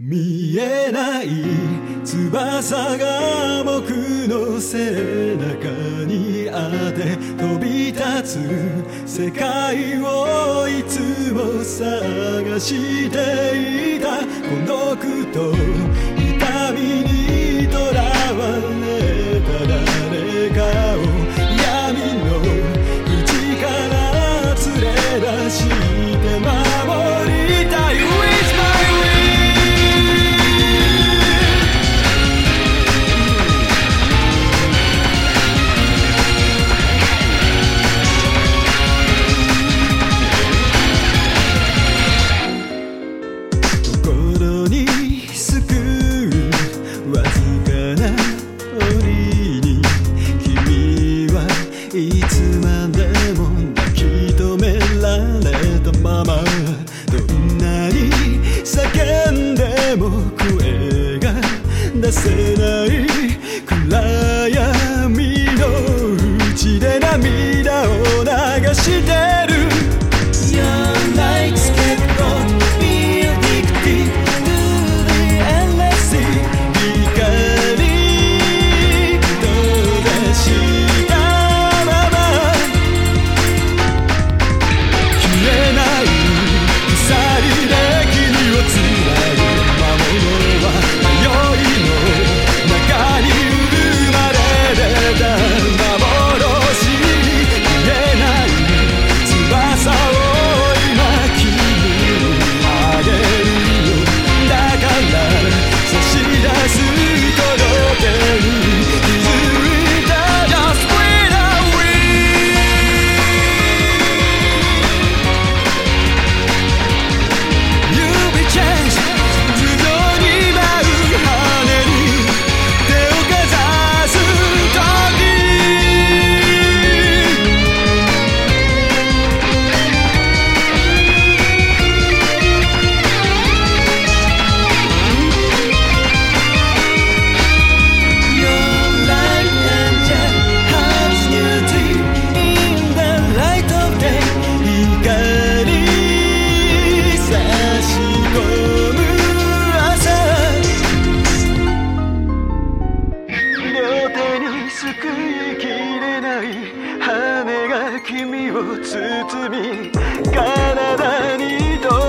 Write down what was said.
見えない翼が僕の背中にあって飛び立つ世界をいつも探していた。孤独と痛みにとらわれた誰か。出せない暗闇の内で涙を流し君を包み体に溶